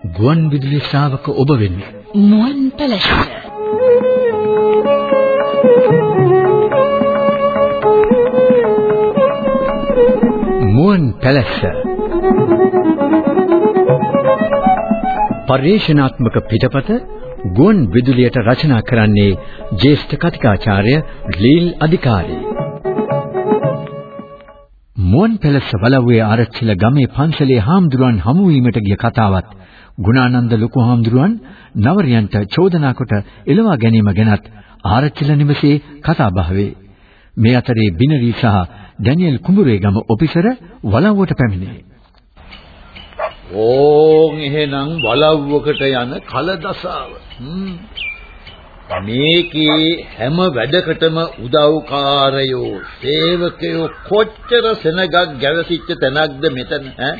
ගුවන් විදුලි ශ්‍රාවක ඔබ වෙනුවෙන් මුවන් පැලැස්ස. මුවන් පැලැස්ස. පරිශනාත්මක පිටපත ගුවන් විදුලියට රචනා කරන්නේ ජ්‍යෙෂ්ඨ කතිකාචාර්ය ලීල් අධිකාරී. මුවන් පැලැස්ස වලව්වේ ආරච්චිල ගමේ පන්සලේ හාමුදුරුවන් හමු වීමට ගිය කතාවත් ගුණානන්ද ලොකු හාමුදුරුවන් නවරියන්ට චෝදනා කොට එළවා ගැනීම ගැනත් ආරච්චිල නිවසේ කතා බහ වේ. මේ අතරේ බිනරි සහ ඩැනියෙල් කුඹුරේගම ඔෆිසර් වලව්වට පැමිණේ. ඕන් එහෙනම් වලව්වකට යන කලදසාව. මේකේ හැම වැඩකටම උදව්කාරයෝ සේවකයෝ කොච්චර සෙනගක් ගැවසිච්ච තැනක්ද මෙතන ඈ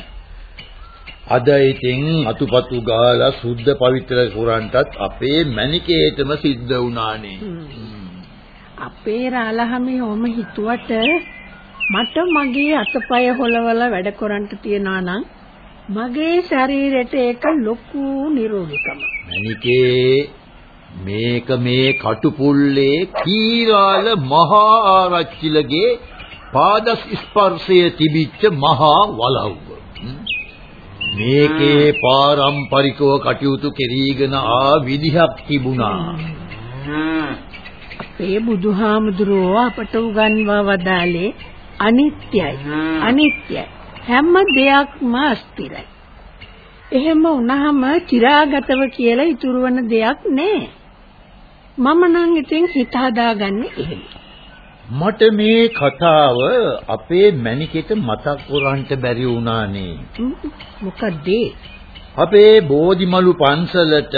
අද ඉතින් අතුපතු ගාලා සුද්ධ පවිත්‍ර කුරන්ටත් අපේ මණිකේටම සිද්ධ වුණානේ අපේ රාලහමි ඔම හිතුවට මට මගේ අතපය හොලවල වැඩ කරන්ට තියනවා නම් මගේ ශරීරයට ඒක ලොකු නිරෝගීකම. මණිකේ මේක මේ කටුපුල්ලේ කීරාල මහා ආරච්චිලගේ පාද ස්පර්ශය තිබිච්ච මහා වලව්ව. මේකේ පාරම්පරිකව කටයුතු කෙරීගෙන ආ විදිහක් තිබුණා. අපේ බුදුහාමුදුරුවෝ අපට උගන්වා වදාලේ අනිත්‍යයි. අනිත්‍යයි. හැම දෙයක්ම අස්තිරයි. එහෙම වුණාම චිරාගතව කියලා ඉතුරු වෙන දෙයක් නෑ. මම නම් ඉතින් හිත හදාගන්නේ එහෙම. මට මේ කතාව අපේ මැනිකෙට මතක් කරන්ට බැරි වුණානේ. මොකද අපේ බෝධිමලු පන්සලට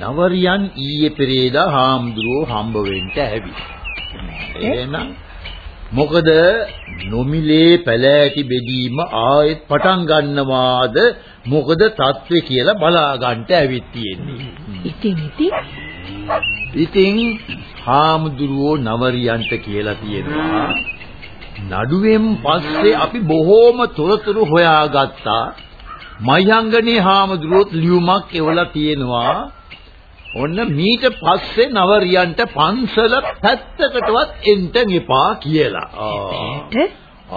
නවරියන් ඊයේ පෙරේදා හාමුදුරුවෝ හම්බ වෙන්න ඇවි. එහෙනම් මොකද නොමිලේ පැලෑටි බෙදීම ආයෙත් පටන් ගන්නවාද මොකද තත්ත්වේ කියලා බලා ගන්නට ඇවිත් තියෙන්නේ. ඉතින් ඉතින් ඉතින් හාමුදුරුවෝ නවරියන්ට කියලා තියෙනවා නඩුවෙන් පස්සේ අපි බොහෝම තොරතුරු හොයාගත්තා. මයංගනේ හාමුදුරුවෝත් ලියුමක් එවලා තියෙනවා. ඔන්න මීට පස්සේ නවරියන්ට පන්සල පැත්තකටවත් එන්න එපා කියලා.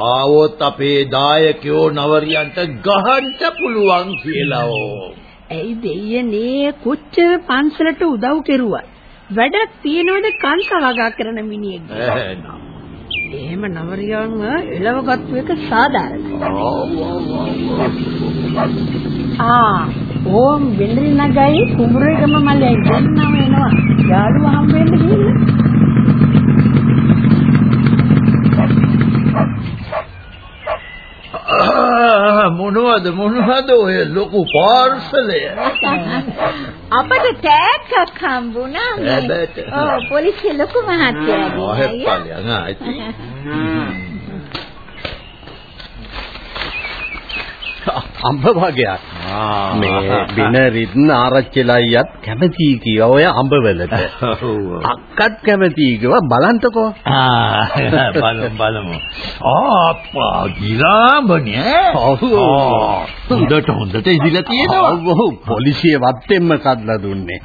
ආවොත් අපේ දායකයෝ නවරියන්ට ගහන්න පුළුවන් කියලා ඕ. ඇයි දෙයනේ කොච්චර පන්සලට උදව් කෙරුවා. වැඩක් තියනවද කංශ වගා කරන මිනිහෙක්. එහෙම නවරියන්ව එලවගත්තු එක සාධාරණයි. ආ ඕම් වෙන්දරි නගයි කුඹුරේගම මල්ලේ දෙන්නම එනවා. යාළුවා හම් වෙන්න ගිහින්. මොනවද මොනවද ඔය ලොකු පාර්සලය? අපට ටැග්ගක් හම්බුණා මේ. ඔව් පොලිසිය ලොකු මහත්තයාගේ ආ හෙප්පලියන් ආ අම්බ වගේක්. මේ බිනරිත් ආරච්චිලයියත් කැමති කිය ඔය අම්බවලට. අක්කත් කැමති කිව්වා බලන්තකෝ. ආ බලමු බලමු. ආප්පා ගිරාඹනේ. හොඳට හොඳට ඉදිලා තියෙනවා. ඔව් පොලිසිය වත්තෙන්ම කඩලා දුන්නේ.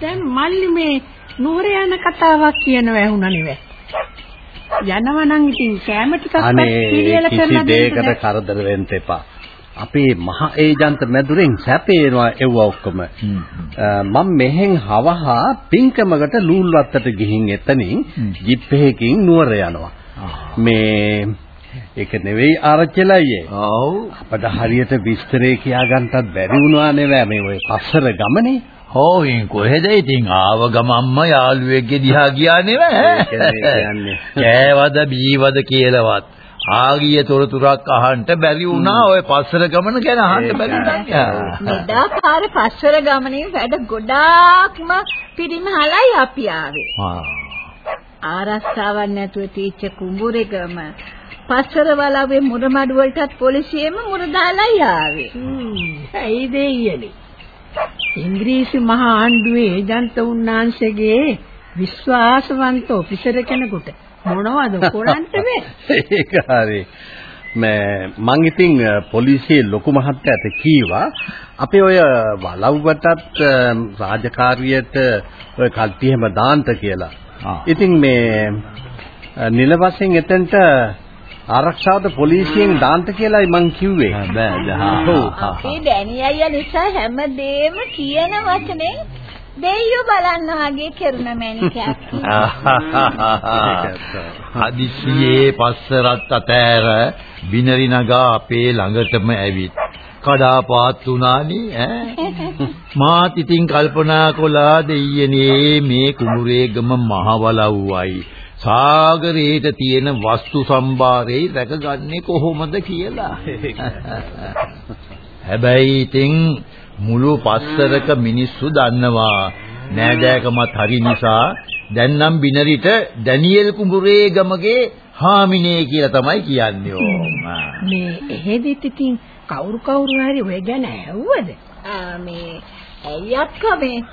දැන් මල්ලි මේ නුවර යන කතාවක් කියනව ඇහුණා නෙවෙයි. යනවා නම් ඉතින් කැම ටිකක් පිළියෙල කිසි දෙයකට කරදර වෙන්න එපා. අපේ මහ ඒජන්ත මැදුරෙන් සැපේනවා එව්ව ඔක්කොම. මම මෙහෙන් හවහා පින්කමකට ලූල්වත්තට ගිහින් එතනින් ජිප් එකකින් නුවර යනවා. මේ ඒක නෙවෙයි ආරච්චිලයියේ. ඔව්. අපිට හරියට විස්තරේ කියාගන්නත් බැරි වුණා නේ මේ ඔය පස්සර ගමනේ. හොයින් කොහෙද ඉතින් ආව ගමම්ම යාළුවෙක්ගේ දිහා ගියා නෙවෙයි. කෑවද බීවද කියලාවත් ආගිය තොරතුරක් අහන්න බැරි වුණා ඔය පස්සර ගමන ගැන අහන්න බැරි වුණා. මෙදාපාර පස්සර ගමනේ වැඩ ගොඩාක්ම පිරිමහලයි අපි ආවේ. ආරස්සාවක් නැතුව තීච්ච කුඹුරේකම පස්සර වලාවේ මුරමඩු වලටත් පොලිසියෙම මුර දාලා ආවේ. ඇයි දෙයියනේ? ඉංග්‍රීසි මහා ආණ්ඩුවේ ඒජන්ත උන්නාන්සේගේ විශ්වාසවන්ත ඔෆිසර් කෙනෙකුට මොනවද කරන්න මේ? ඒක හරි. මේ මං ඉතින් පොලිසියේ ලොකු මහත්තයාට කීවා අපේ ඔය වලව්වටත් රාජකාරියට ඔය කල්ටි හැම දාන්න කියලා. ඉතින් මේ නිල වශයෙන් එතෙන්ට ආරක්ෂාවට පොලිසියෙන් දාන්න කියලායි මං කිව්වේ. බෑ අපේ ඩැනි අයියා නිසා හැමදේම කියන වචනේ දෙයියෝ බලන්න වගේ කරුණ මැනිකක්. හදිසියේ පස්සරත් අතෑර බිනරි නගා අපේ ළඟටම ඇවිත් කඩාපාත් උනානේ ඈ. මාත් ඉතින් කල්පනා කළා දෙයියනේ මේ කුඹුරේගම මහවලව්වයි සාගරේට තියෙන වස්තු සම්භාරේ රැකගන්නේ කොහොමද කියලා හැබැයි ඉතින් මුළු පස්සරක මිනිස්සු දන්නවා නෑදෑකමත් හරි නිසා දැන් නම් බිනරිට ඩැනියෙල් කුඹුරේ ගමගේ හාමිනේ කියලා තමයි කියන්නේ ඕ. මේ එහෙදිත් ඉතින් කවුරු කවුරු හරි ඔය ගැන ඇහුවද? ආ මේ ඇයි අක්කා මේ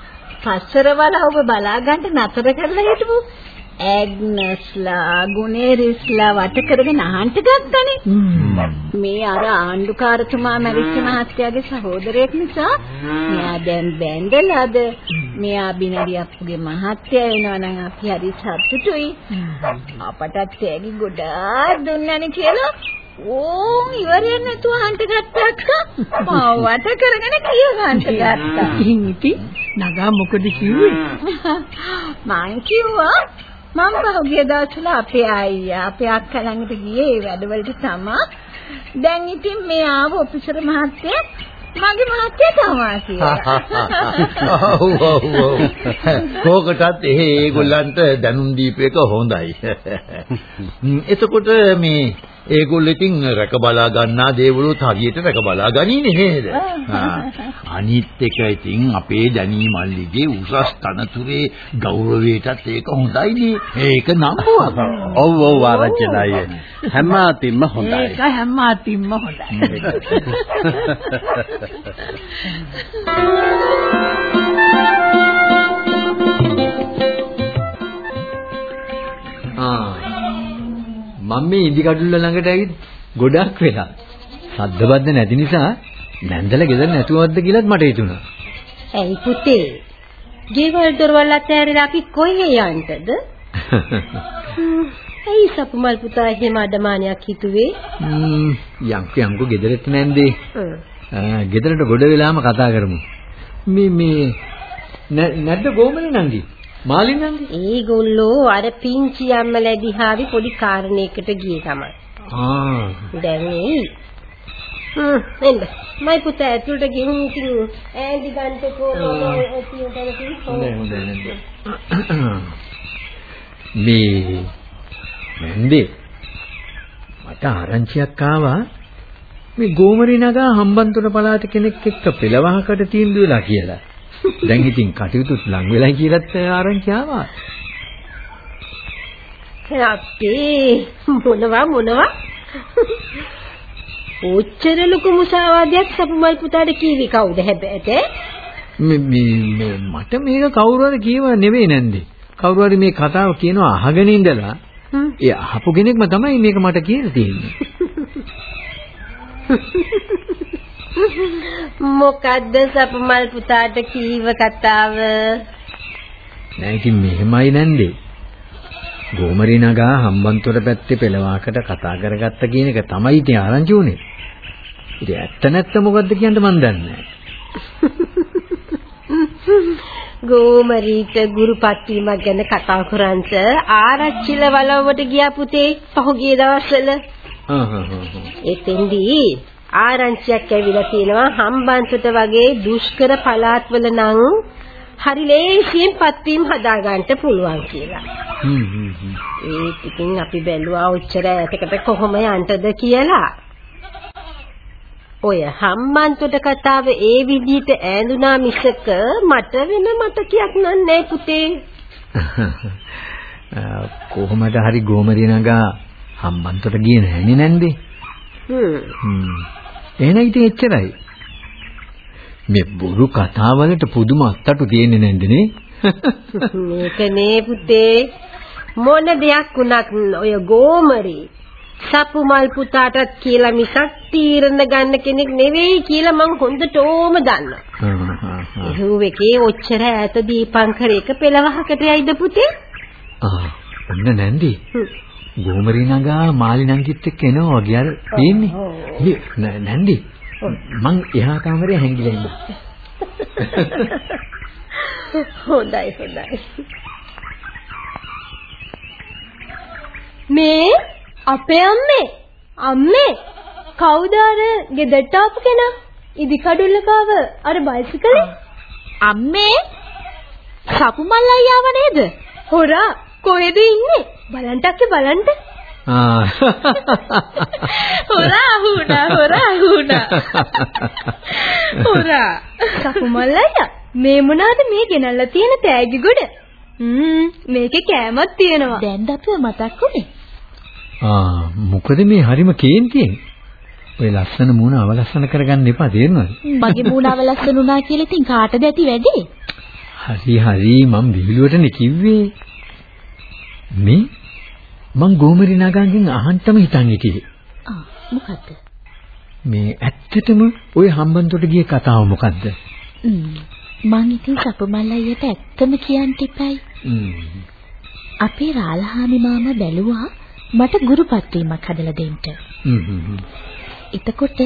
පස්සර වල ඔබ බලා ගන්න නතර කරලා හිටපු ඇග්නස්ලා ගුණේරිස්ලා වට කරගෙන අහන්න ගත්තනේ. මේ අර ආණ්ඩුකාරතුමා මැරිච්ච මහත්තයාගේ සහෝදරයෙක් නිසා මෙයා දැන් බැඳලාද මෙයා බිනරි අප්පුගේ මහත්තයා වෙනවා නම් අපි හරි සතුටුයි. අපටත් තෑගි ගොඩාක් දුන්නනේ කියලා ඕන් ඉවරෙන් නැතුව හන්ට ගත්තා අක්කා. වට කරගෙන කිය ගන්න ගත්තා. ඉතින් නගා මොකද කිව්වේ? මං කිව්වා මම පහුගිය දවස්වල අපේ අයියා අපේ අක්කා ළඟට ගියේ ඒ වැඩවලට තමයි. දැන් ඉතින් මේ ආව ඔෆිසර් මහත්තයා මගේ මහත්තයා තමයි කියලා. ඔව් ඔව් ඔව්. කෝකටත් එහෙ ඒගොල්ලන්ට දැනුම් දීපේක හොඳයි. එතකොට මේ ඒගොල්ලෝ ඉතින් රැක බලා ගන්නා දේවලුත් හරියට රැක බලා ගනීනේ නේද? අනිත් එක ඉතින් අපේ දැනී මල්ලිගේ උසස් තනතුරේ ගෞරවයටත් ඒක හොඳයිනේ. ඒක නම්බුවක්. ඔව් ඔව් ආරච්චිලයි. හැම අතින්ම හොඳයි. ඒක හැම අතින්ම හොඳයි. මම මේ ඉදි කඩුල්ල ළඟට ඇවිත් ගොඩක් වෙලා සද්දබද්ද නැති නිසා නැන්දලා ගෙදර නැතුවද්ද කියලාත් මට හිතුණා. ඇයි පුතේ? ගෙවල් දොරවල් අතහැරලා අපි කොහේ යන්නද? ඇයි සපුමල් පුතා එහෙම අඩමානයක් හිතුවේ? යන්කෝ යන්කෝ ගෙදරට නැන්දේ. ගෙදරට ගොඩ වෙලාම කතා කරමු. මේ මේ නැද්ද ගෝමනේ නංගි? මාලින් නංගි? ඒගොල්ලෝ අර පිංචි අම්මලා දිහාවි පොඩි කාරණයකට ගියේ තමයි. ආ. දැන් එයි. හ්ම් එන්න. මයි පුතා ඇතුළට ගිහින් ඉතින් ඈඳි ගන්නකෝ? මේ නැන්දේ මට ආරංචියක් ආවා මේ ගෝමරි නගා හම්බන්තොට පළාත කෙනෙක් එක්ක පෙළවහකට තීන්දුව වෙලා කියලා. දැන් ඉතින් කටයුතුත් ලඟ වෙලා කියලාත් ආරංචි ආවා. අපේ මොනවා මොනවා ඔච්චර ලොකු මුසාවාදයක් සපුමල් පුතාට කීවි කවුද හැබැයිද මේ මේ මට මේක කවුරු හරි කියව නෙවෙයි නැන්දේ. කවුරු හරි මේ කතාව කියනවා අහගෙන ඉඳලා ඒ අහපු කෙනෙක්ම තමයි මේක මට කියලා තියෙන්නේ. මොකද්ද සපුමල් පුතාට කීව කතාව? නෑ ඉතින් මෙහෙමයි නැන්දේ. ගෝමරි නගා හම්බන්තොට පැත්තේ පෙළවාකට කතා කරගත්ත කියන එක තමයි ඉතින් ආරංචි උනේ. ඉතින් ඇත්ත නැත්ත මොකද්ද කියන්න මන් දන්නේ ගෝමරීට ගුරුපත් වීමක් ගැන කතා කරන්ට ආරච්චිල වලව්වට ගියා පුතේ පහුගිය දවස්වල. එතෙන්දී ආරංචියක් ඇවිල්ලා තියෙනවා හම්බන්තොට වගේ දුෂ්කර පළාත්වල නම් හරි ලේසියෙන් පත්වීම් හදාගන්න පුළුවන් කියලා. ඒත් ඉතින් අපි බැලුවා ඔච්චර ඈතකට කොහොම යන්නද කියලා. ඔය හම්බන්තොට කතාව ඒ විදිහට ඈඳුනා මිසක මට වෙන මතකයක් නෑ පුතේ. කොහොමද හරි ගෝමරිය නගා හම්බන්තොට ගියේ නැහනේ නැන්දේ. හ්ම්. එහෙනම් ඉතින් එච්චරයි. මේ බොරු කතාවලට පුදුම අත්තටු තියෙන්නේ නැන්ද නේ? මේක නේ පුතේ මොන දෙයක් වුණත් ඔය ගෝමරි සපුමල් පුතාටත් කියලා මිසක් තීරණ ගන්න කෙනෙක් නෙවෙයි කියලා මං හොඳටම දන්නවා. එහුව එකේ ඔච්චර ඈත දීපංකරයක පෙළවහකට යයිද පුතේ? ආ ඔන්න නැන්දි. ගෝමරි නගා මාලි නංගිත් එක්ක එනවා වගේ අර පේන්නේ. මේ නෑ- නැන්දි. මං එහා කාමරේ හැංගිලා ඉන්නවා. හොඳයි හොඳයි. මේ අපේ අම්මේ අම්මේ කවුද අර ගෙදරට ආපු කෙනා? ඉදි කඩුල්ලකාව අර බයිසිකලේ? අම්මේ සපුමල් අයියාව නේද? හොරා කොහෙද ඉන්නේ? බලන්ටක්කේ බලන්න. ආ. හොරා අහුණා හොරා අහුණා. හොරා සපුමල් අයියා මේ මොනවාද මේ ගෙනල්ලා තියෙන තෑගි ගොඩ? හ්ම් මේකේ කෑමක් තියෙනවා. දැන් අපිව මතක් වුනේ. ආ මොකද මේ හරිම කේන්තියෙන්? ඔය ලස්සන මූණ අවලස්සන කරගන්න එපා තේරෙනවද? මගේ මූණාව ලස්සන උනා කියලා ඉතින් කාටද ඇති වැඩි? හරි හරි මං විහිළුවටනේ කිව්වේ. මේ මං ගෝමරි නගන්ගෙන් අහන්නම හිතන් හිටියේ. ආ මොකද්ද? මේ ඇත්තටම ওই හම්බන්තොට ගිය කතාව මොකද්ද? මං ඉතින් සපුමල් අයියට ඇත්තම කියන්න. ම්ම්. අපේ රාලහාමි මාමා බැලුවා මට ගුරුපත් වීමක් හදලා දෙන්න. එතකොට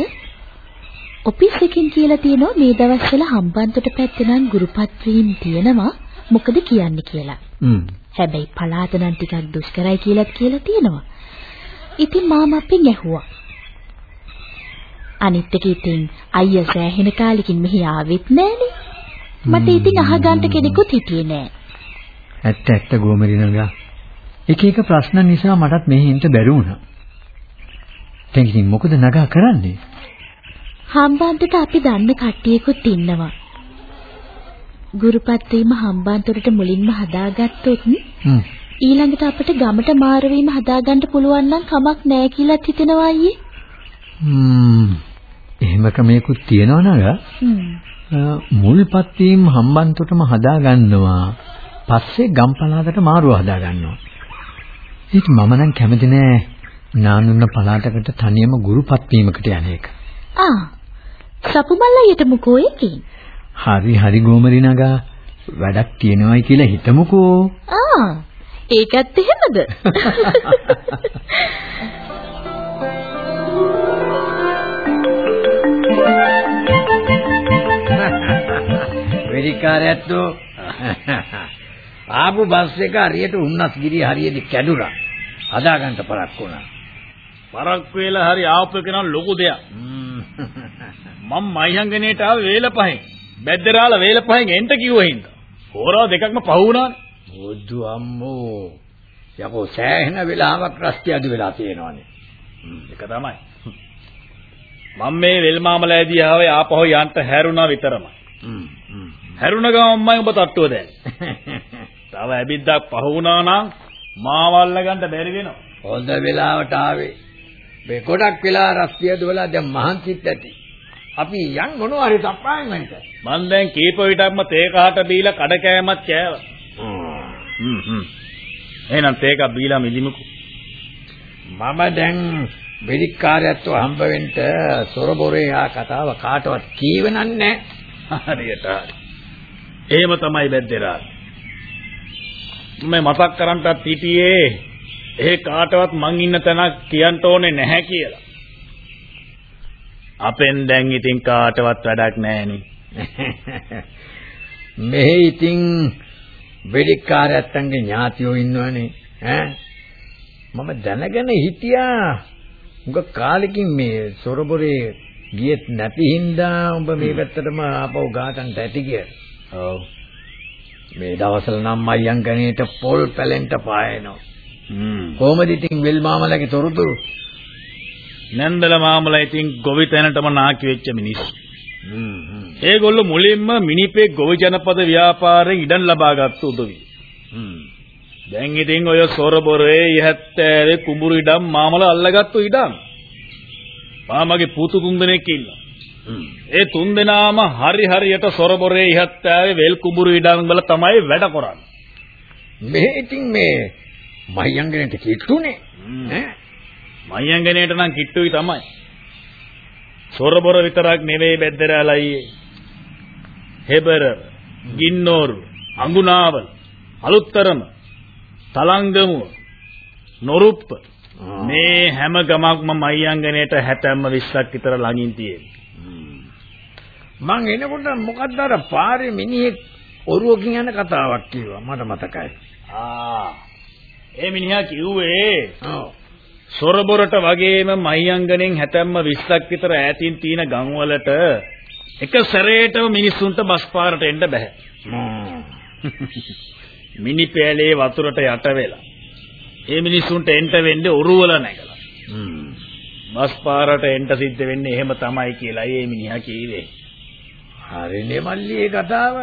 ඔෆිස් එකෙන් කියලා තියෙනවා මේ දවස්වල හම්බන්තොට පැත්තේ නම් ගුරුපත් වීම තියෙනවා මොකද කියන්නේ කියලා. හැබැයි පලාත නම් ටිකක් දුෂ්කරයි කියලාත් කියලා තියෙනවා. ඉතින් මාමා අපෙන් ඇහුවා. අනිත් එක ඉතින් අයියා සෑහෙන කාලෙකින් මෙහි ආවෙත් නෑනේ. මට ඉතින් අහගන්න කෙනෙකුත් හිටියේ නෑ. ඇත්ත ඇත්ත ගෝමරි නගා. එක එක ප්‍රශ්න නිසා මටත් මෙහෙ ඉන්න බැරි වුණා. දැන් ඉතින් මොකද නගා කරන්නේ? හම්බන්තොට අපි දන්න කට්ටියකුත් ඉන්නවා. ගුරුපත් වීම හම්බන්තොටට මුලින්ම හදාගත්තොත්. ඊළඟට අපිට ගමට මාර වීම හදාගන්න පුළුවන් නම් කමක් නෑ කියලාත් හිතෙනවා අයියේ. හ්ම්. එහෙම ක්‍රමයකුත් තියෙනව. අ, මුල්පත් වීම හම්බන්තොටම හදා ගන්නවා. පස්සේ ගම්පලාකට මාරුව හදා ගන්නවා. ඒක මම නම් කැමති නෑ නානුන්න පළාතකට තනියම ගුරුපත් වීමකට යන එක. ආ. සපුමල්ලයට මොකෝ එකේ? හරි හරි ගෝමරි නගා වැඩක් තියෙනවයි කියලා හිතමුකෝ. ආ. ඒකත් එහෙමද? වෙරිකාරයත්තු ආපු බස් එක හරියට උන්නස්ගිරිය හරියට කැඩුනා. හදාගන්න පරක් වුණා. පරක් වේලා හරි ආපු එක නම් ලොකු දෙයක්. මම මයිහංගනේට ආවේ වේල පහෙන්. බැද්දරාල වේල පහෙන් එන්ට කිව්ව හින්දා. හොරා දෙකක්ම පහ වුණානේ. බුදු අම්මෝ. යකෝ සෑහෙන වෙලාවක් රස්ති අඩු වෙලා තියෙනවානේ. ඒක තමයි. මම මේ වෙල් මාමලෑදී ආවේ ආපහු යන්න හැරුණා විතරමයි. හැරුණ ගමන්මයි ඔබ තට්ටුව දැන්. තව ඇබිද්දක් පහ වුණා නම් මාවල්ල ගන්න බැරි වෙනවා. හොඳ වෙලාවට ආවේ. මේ ගොඩක් වෙලා රස්තිය දුවලා දැන් මහන්සිත් ඇති. අපි යන් මොනවා හරි තප්පායෙන් වෙන්න. මං දැන් කීප විටක්ම තේ කහට බීලා කඩ කෑමක් කෑවා. හ්ම් හ්ම්. එහෙනම් තේක බීලා මිලිමුකෝ. මම දැන් වෙදිකාරයත්ව හම්බ වෙන්න සොරබොරේ ආ කතාව කාටවත් කීවනන්නේ හරියට හරි. එහෙම තමයි බැද්දේරා. මම මතක් කරන්ටත් හිටියේ ඒ කාටවත් මං ඉන්න තැනක් කියන්න ඕනේ නැහැ කියලා. අපෙන් දැන් ඉතින් කාටවත් වැඩක් නැහෙනේ. මෙහි ඉතින් වෙදිකාරයත්න්ගේ ඥාතියෝ ඉන්නවනේ ඈ මම දැනගෙන හිටියා උඟ කාලෙකින් මේ සොරබොරේ ගියෙත් නැති හින්දා උඹ මේ පැත්තටම ආපහු ගාතන්ට ඇති කියලා. ඔව්. මේ දවස්වල නම් මයංගනේට පොල් පැලෙන්න පායනවා. හ්ම්. කොහමද ඉතින් වෙල් මාමලගේ තොරතුරු? නැන්දල මාමලා ඉතින් ගොවිතැනටම නාකි වෙච්ච මිනිස්සු. ඒගොල්ලෝ මුලින්ම මිනිපේ ගොවි ජනපද ව්‍යාපාරයෙන් ඉඩම් ලබාගත්තු උදවි. දැන් ඉතින් ඔය සොරබොරේ ඉහත්තෑවේ කුඹුරු ඉඩම් මාමලා අල්ලගත්තු ඉඩම්. මාමගේ පුතු තුන් දෙනෙක් ඉන්නවා. ඒ තුන් දෙනාම හරි හරියට සොරබොරේ ඉහත්තෑවේ වෙල් කුඹුරු ඉඩම් වල තමයි වැඩ කරන්නේ. මේ ඉතින් මේ මයංගනේට කිට්ටුනේ. ඈ මයංගනේට නම් කිට්ටුයි තමයි. සොරබොර විතරක් නෙවෙයි බෙද්දරාලයි. හෙබර, ගින්නෝරු, අඟුනාවල, අලුත්තරම, තලංගමුව, නොරුප්ප මේ හැම ගමක්ම මයංගනේට 70ම 20ක් විතර ළඟින් තියෙනවා. මං එනකොට මොකක්ද අර පාරේ මිනිහෙක් ඔරුවකින් යන කතාවක් කිව්වා මට මතකයි. ආ ඒ මිනිහා කිව්වේ ඔව්. සොරබොරට වගේම මහියංගනෙන් 70ම 20ක් විතර ඈතින් තියෙන ගම් වලට එක සැරේටම මිනිස්සුන්ට බස් පාරට එන්න බෑ. මිනි පෑලේ වතුරට යට වෙලා. ඒ මිනිස්සුන්ට එන්න වෙන්නේ ඔරුවල නැගලා. බස් පාරට එන්න සිද්ධ වෙන්නේ එහෙම තමයි කියලා ඒ මිනිහා කිව්වේ. හරිනේ මල්ලි ඒ කතාව.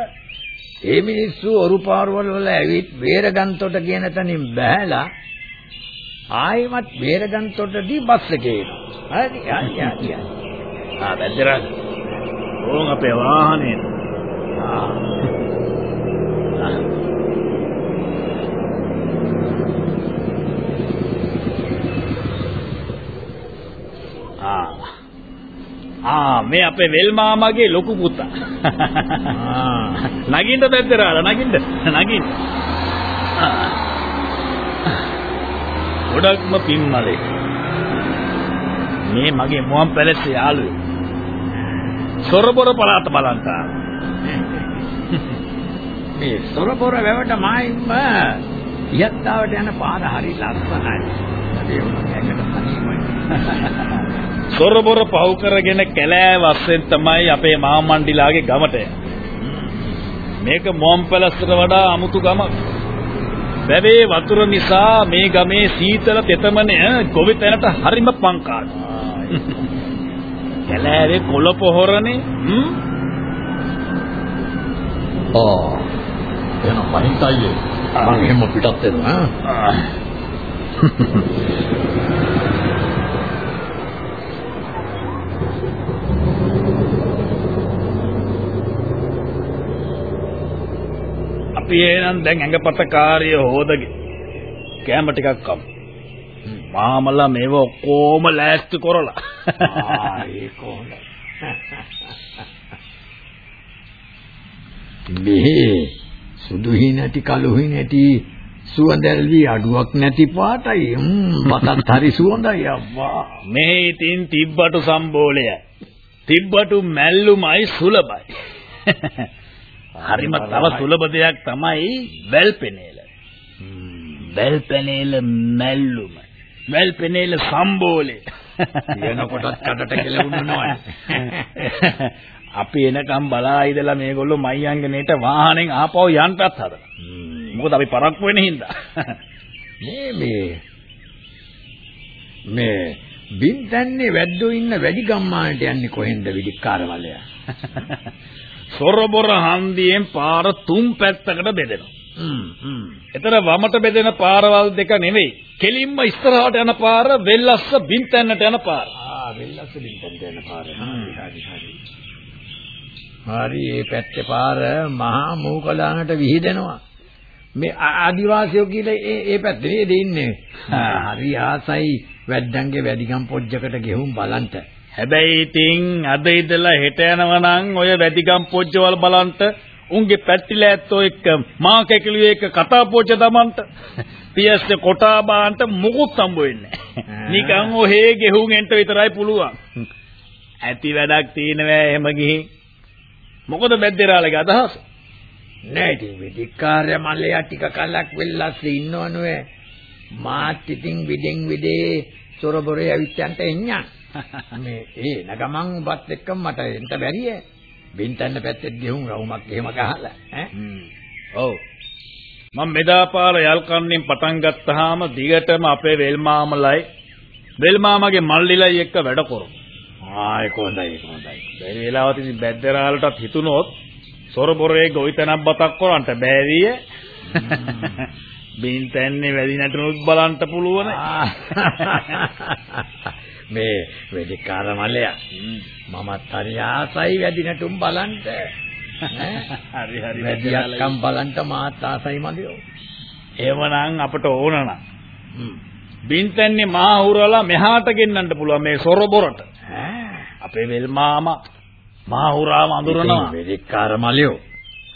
ඒ මිනිස්සු ඔරු පාරවල වල ඇවිත් බේරගන්තොට කියන තැනින් බහැලා ආයෙමත් බේරගන්තොටදී බස් එකේ එනවා. හරි හරි හරි. ආ බැද්දරා. ඕන් අපේ වාහනේ. ආ ආ මේ අපේ වෙල් මාමාගේ ලොකු පුතා. නගින්න බැද්දරාලා නගින්න නගින්න. ගොඩක්ම පින්මලේ. මේ මගේ මුවන් පැලස්ස යාළුවෙක්. සොරබොර පළාත බලන්ට. මේ සොරපොර වැවට මායිම්ම ඉහත්තාවට යන පාර හරි ලස්සනයි. ඒ වුණාට හනිමයි. සොරබොර පහු කරගෙන කැලෑ වස්සෙන් තමයි අපේ මාමණ්ඩිලාගේ ගමට මේක මොම්පලස්ට වඩා අමුතු ගමක්. බැවේ වතුර නිසා මේ ගමේ සීතල තෙතමනය ගොවිතැනට හරිම පංකාඩු. කැලෑවේ කොළ පොහොරනේ ආ එන පහින්තයි මම එහෙම පිටත් වෙනවා අපි එහෙනම් දැන් ඇඟපත කාර්ය හොදගේ කැම ටිකක් කමු. මාමලා මේව ඔක්කොම ලෑස්ති කරලා. ආ ඒක හොඳයි මේ සුදුහි නැති කළුහි නැති සුවඳල්වි අඩුවක් නැති පාටයි මතත් හරි සුවඳයි අම්මා මේ ඉතින් තිබ්බටු සම්බෝලය. තිබ්බටු මැල්ලුමයි සුලභයි. හරිම තව සුලභ දෙයක් තමයි වැල්පෙනේල. වැල්පෙනේල මැල්ලුම. වැල්පෙනේල සම්බෝලේ. කියනකොටත් කටට කෙලවුනනවා අපි එනකම් බලා ඉදලා මේගොල්ලෝ මයියංගනේට වාහනෙන් ආපහු යන්නත් හදනවා. මොකද අපි පරක්කු වෙන හින්දා. මේ මේ මේ බින්තන්නේ වැද්දෝ ඉන්න වැඩි ගම්මානට යන්නේ කොහෙන්ද විදික්කාරවලය සොරබොර හන්දියෙන් පාර තුන් පැත්තකට බෙදෙනවා. එතන වමට බෙදෙන පාරවල් දෙක නෙවෙයි. කෙලින්ම ඉස්සරහට යන පාර වෙල්ලස්ස බින්තැන්නට යන පාර. ආ වෙල්ලස්ස බින්තන්ට යන පාර. හරි මේ පැත්තේ පාර මහා මූකලානට විහිදෙනවා. මේ ආ- ආදිවාසීෝ කියලා ඒ ඒ පැත්තේ නේද ඉන්නේ? හරි ආසයි. වැද්දන්ගේ වැඩිගම් පොජ්ජකට ගෙහුම් බලන්ට හැබැයි ඉතින් අද ඉඳලා හෙට යනවා නම් ඔය වැඩිගම් පොජ්ජවල් බලන්ට උන්ගේ පැට්ටිලා ඇත්තෝ එක්ක මා කැකිලුවේ එක්ක කතා පොජ්ජ දමන්ට පියස්ස කොටා බාන්ට මොකුත් හම්බ වෙන්නේ. නිකන් ඔහේ ගෙහුම් එන්ට විතරයි පුළුවන්. ඇති වැඩක් තියෙනවා එහෙම ගිහින්. මොකද බැද්දේරාලගේ අදහස? නෑ ඉතින් විදික්කාරය මල්ලයා ටික කලක් වෙල්ලස් ඉන්නවනුවේ මාත් ඉතින් විදෙන් විදේ සොරබොරේ යන්ට එඤ්ඤා මේ ඒ නගමන් උපත් එක්කම මට එන්න බැරිය බින්තන්න පැත්තේ ගෙහුම් රවුමක් එහෙම ගහලා ඈ ඔව්. මම මෙදාපාර යල්කන්නින් පටන් ගත්තාම දිගටම අපේ වෙල්මාමලයි වෙල්මාමගේ මල්ලිලයි එක්ක වැඩ කරමු. ආ ඒක හොඳයි ඒක හොඳයි. බැරි වෙලාවත් ඉතින් බැද්දරාලටත් හිතුනොත් සොරබොරේ ගොවිතැනක් බතක් කරන්ට බෑවිය. බින්තැන්නේ වැඩි නැටුනුත් බලන්න පුළුවන්. මේ වෙදිකාර මලයා මමත් හරි ආසයි වැඩි නැටුම් බලන්න. හරි හරි වැඩියක්කම් බලන්න මාත් ආසයි මදියෝ. එවනම් අපට ඕන නම් බින්තැන්නේ මා උරලා මෙහාට ගෙන්නන්න පුළුවන් මේ සොරබොරට. අපේ වෙල් මාමා මා උරාම අඳුරනවා. වෙදිකාර මලයෝ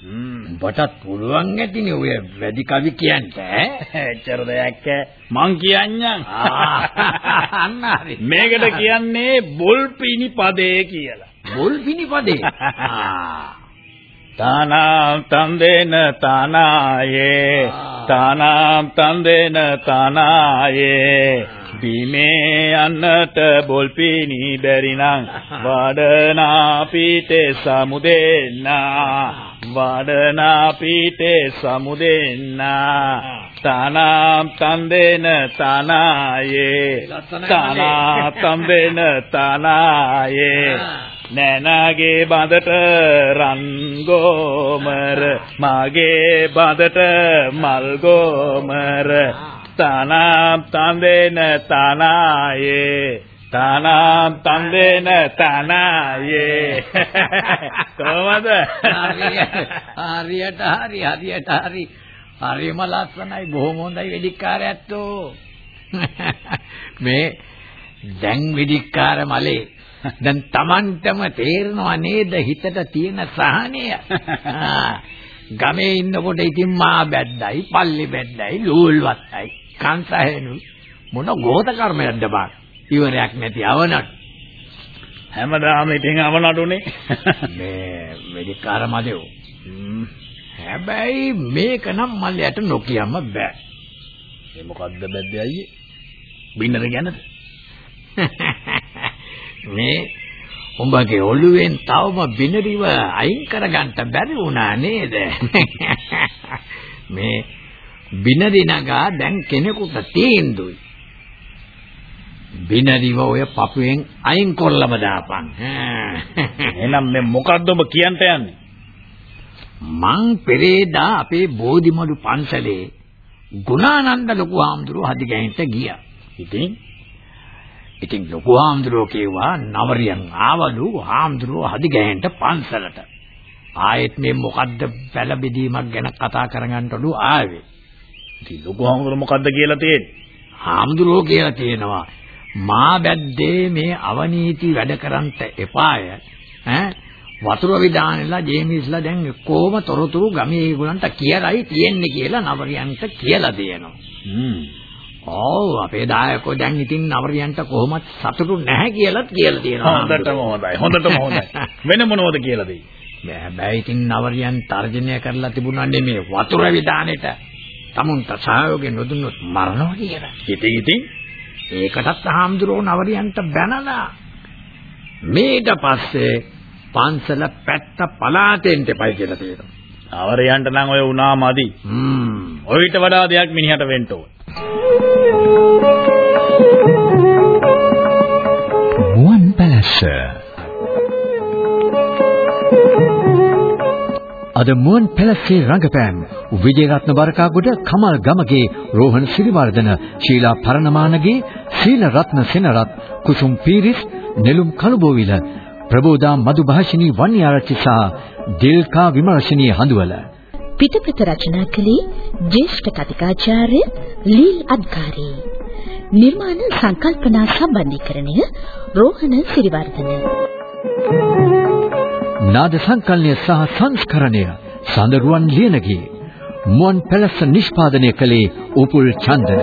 උඹටත් පුළුවන් ඇතිනේ ඔය වැඩි කවි කියන්න ඈ? එච්චර දෙයක් මං කියන්නම් අන්න හරි. මේකට කියන්නේ බොල් පිනි පදේ කියලා. බොල් පිනි පදේ තානාම් තන්දේන තානායේ තානාම් තන්දේන තානායේ බිමේ යන්නට බොල් පිනි බැරිනම් වඩනා පීතේ සමුදෙන්නා. වඩනා පීතේ සමුදෙන්නා. තානාම් තන්දේන තානායේ. තානා තන්දේන තානායේ. නෑනාගේ බඳට රන් ගෝමර මාගේ බඳට මල් ගෝමර තනම් තන්දේන තනායේ තනම් තන්දේන තනායේ. කොහමද? හරියට හරි හරියට හරි. හරිම ලස්සනයි බොහොම හොඳයි වෙදිකාරයත්ෝ මේ දැන් වෙදිකාර මලේ. දැන් Tamanටම තේරෙනව නේද හිතට තියෙන සහනය? ගමේ ඉන්නකොට ඉතින් මා බැද්දයි පල්ලි බැද්දයි ලූල්වත්යි කංසහෙනු මොන ගෝත කර්මයක්ද බං? ඉවරයක් නැති අවනට හැමදාම ඉතින් අවනඩුනේ. මේ වෙදිකාර මදෙව් හැබැයි මේක නම් මල්ලයට නොකියම බෑ. ඒ මොකද්ද බැද්දේ අයියේ? බින්නර ගැනද? මේ උඹගේ ඔළුවෙන් තවම බිනරිව අයින් කරගන්න බැරි වුණා නේද? මේ බිනරි නගා දැන් කෙනෙකුට තේන්දුයි. බිනරිව ඔය පපුවෙන් අයින් කොල්ලම දාපන්. එහෙනම් මේ මොකද්ද ඔබ කියන්න යන්නේ? මං පෙරේදා අපේ බෝධිමඩු පන්සලේ ගුණානන්ද ලොකු හාමුදුරුවෝ හදිගැහෙන්න ගියා. ඉතින්? ඉතින් ලොකු හාමුදුරුවෝ කිව්වා නවරියන් ආවලු හාමුදුරුවෝ හදි ගෑන්ට පන්සලට. ආයෙත් මේ මොකද්ද පැල බෙදීමක් ගැන කතා කරගන්නටලු ආවේ. ඉතින් ලොකු හාමුදුරුවෝ මොකද්ද කියලා තියෙන්නේ? හාමුදුරුවෝ කියලා තියෙනවා මා බැද්දේ මේ අවනීති වැඩ කරන්ට එපාය. ඈ වතුර විදානලා ජේමිස්ලා දැන් කොහොම තොරතුරු ගමේ ඒගොල්ලන්ට කියලායි තියෙන්නේ කියලා නවරියන්ට කියලා දෙනවා. හ්ම්. ඔව් අපේ දායකෝ දැන් ඉතින් නවරියන්ට කොහොමත් සතුටු නැහැ කියලාත් කියලා තියෙනවා. හොඳටම හොඳයි. හොඳටම හොඳයි. වෙන මොනවද කියලා දෙයි? හැබැයි ඉතින් නවරියන් තර්ජනය කරලා තිබුණා මේ වතුර විදානෙට. Tamunta සහයෝගය නොදුන්නොත් මරනවා කියලා. ඉතින් ඉතින් ඒකටත් හාමුදුරුවෝ නවරියන්ට බැනලා මේට පස්සේ පන්සල පැත්ත පලාතෙන්ට එපයි කියලා තියෙනවා. අවරයන්ට නම් ඔය උනා මදි. හ්ම්. ඔයිට වඩා දෙයක් මිනිහට වෙන්න ඕන. මුවන් පැලැස්ස අද මුවන් පැලැස්සේ රංගපෑම් විජේරත්න වරකාගොඩ කමල් ගමගේ රෝහණ සිරිවර්ධන ශීලා පරණමානගේ සීල රත්න සෙනරත් කුසුම් පීරිස් නෙළුම් කළුබෝවිල ප්‍රබෝධා මදුභාෂිනී වන්‍යාරච්චි සහ දිල්කා විමර්ශනී හඳුවල පිටපත රචනා කළේ ජ්‍යෙෂ්ඨ කතිකාචාර්ය ලීල් අද්කාරී. නිර්මාණ සංකල්පනා සම්බන්ධීකරණය රෝහණ සිරිවර්ධන. නාද සංකල්පය සහ සංස්කරණය සඳරුවන් ලියනගේ මුවන් පැලස්ස නිෂ්පාදනය කළේ උපුල් චන්දන